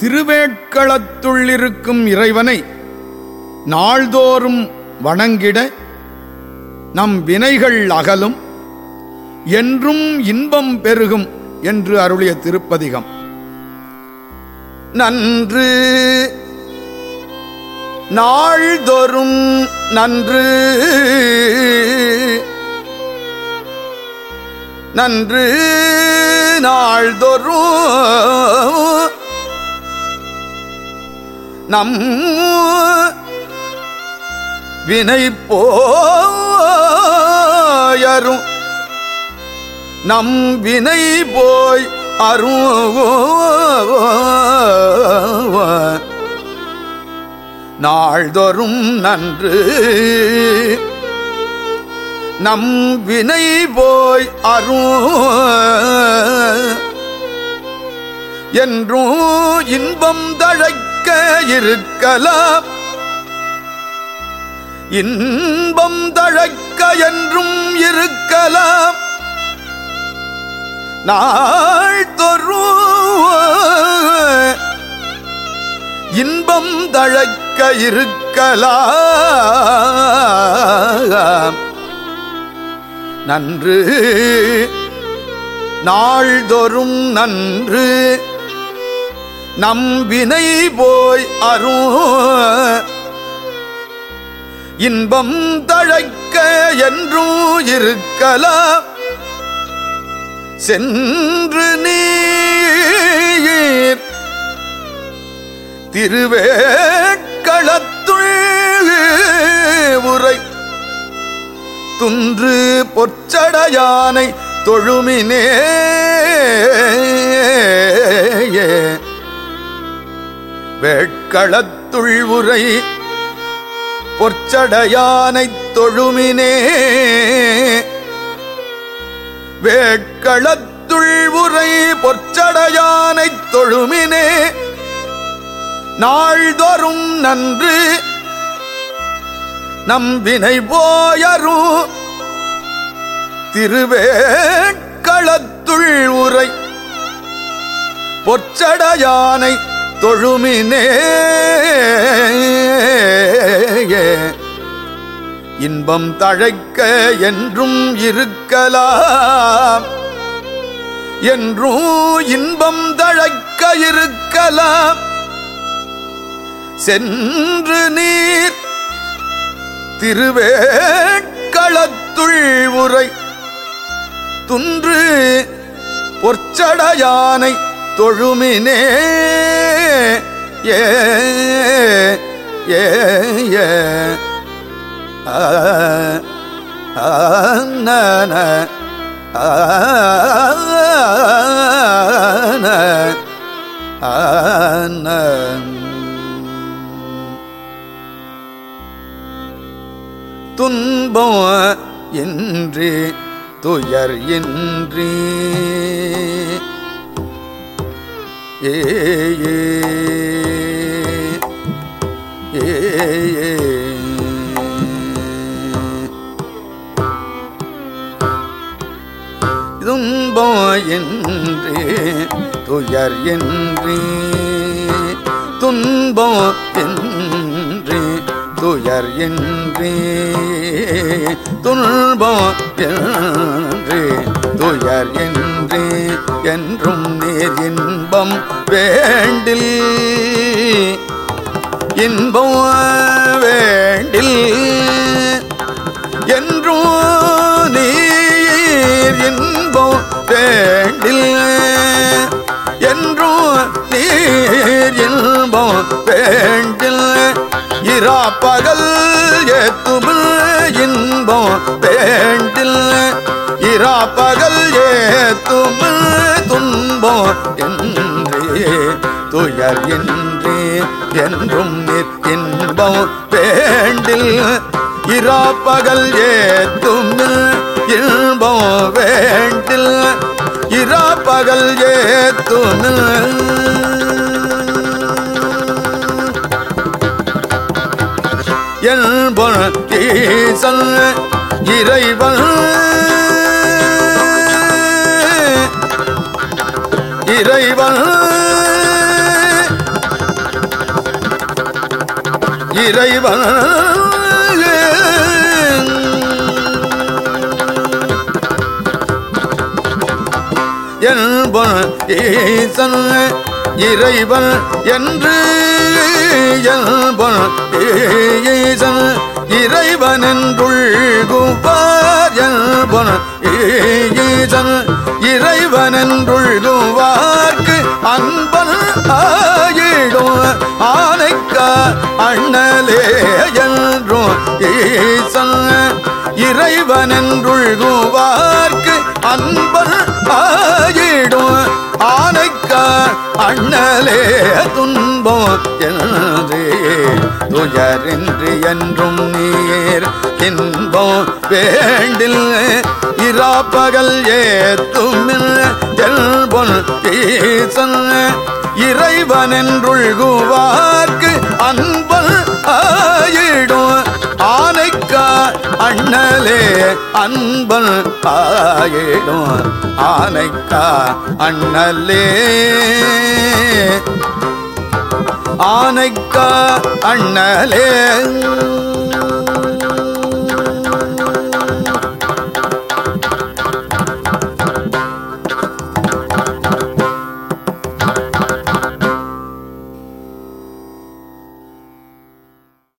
திருவேட்களத்துள்ளிருக்கும் இறைவனை நாள்தோறும் வணங்கிட நம் வினைகள் அகலும் என்றும் இன்பம் பெருகும் என்று அருளிய திருப்பதிகம். நன்று நாள்தோறும் நன்று நன்று நாள்தோறும் நம் வினை போயரும். நம் வினை போய் அரும் நாள்தோறும் நன்று. நம் வினை போய் அரும் என்றும் இன்பம் தழைக்க இருக்கலாம். இன்பம் தழைக்க என்றும் இருக்கலாம். நாள் இன்பம் தழைக்க இருக்கலாம். நன்று நாள்தொறும் நன்று. நம் வினை போய் அரும் இன்பம் தழைக்க என்றும் இருக்கலாம். சென்று நீர். திருவேக்களத்துள் உரை. துன்று பொற்சடையானை தொழுமினே. வேட்களத்துள் உரை பொற்சடையானைத் தொழுமினே. வேட்களத்துள் உரை பொற்சடையானைத் தொழுமினே. நாள்தோறும் நன்று நம்பினை போயரும் திருவேட்களத்துள் உரை பொற்சடையானை தொழுமினே. இன்பம் தழைக்க என்றும் இருக்கலாம். என்றும் இன்பம் தழைக்க இருக்கலாம். சென்று நீர் திருவேட்களத்துள் உரை. துன்று பொற்சடையானை தொழுமினே. ஏ ஏ ஏ துன்பம் இன்றி துயர் இன்றி. ஏ ஏ ஏ ஏ துயர் என்று துன்போ என்று துயர் என்று துன்போ என்று துயர் என்று என்றும் இன்பம் வேண்டில் இன்பம் வேண்டில். என்றும் நீர் இன்பம் வேண்டில் என்றும் நீர் இன்பம் வேண்டில். இரா பகல் ஏத்துமில் இன்பம் வேண்டில் இரா பகல் ஏத்துமில் துன்பம் என்றே துயர் என்றே என்றும் நீர் இன்பம் வேண்டில் இரா பகல் ஏத்தும் இன்போ வேண்டில் இரா பகல் ஏத்தும் என்பொன் ஈசன் இறைவன் இறைவன். என்பன் ஈசன் இறைவன் என்று. என்பன் ஈசன் இறைவன் என்றுள்குவார் என்பன் ஈசன் இறைவன் என்றுள்குவார்க்கு அன்பன் ஆயிடும். ஆனைக்க அண்ணன் அண்ணலே துன்பம் என்றே. துயரின்றி என்றும் நீர் இன்பம் வேண்டில் இராப்பகல் ஏத்தும் என்பொன் ஈசன் இறைவன் அண்ணலே அன்பன் ஆயிடும். ஆனைக்கா அண்ணலே. ஆனைக்கா அண்ணலே.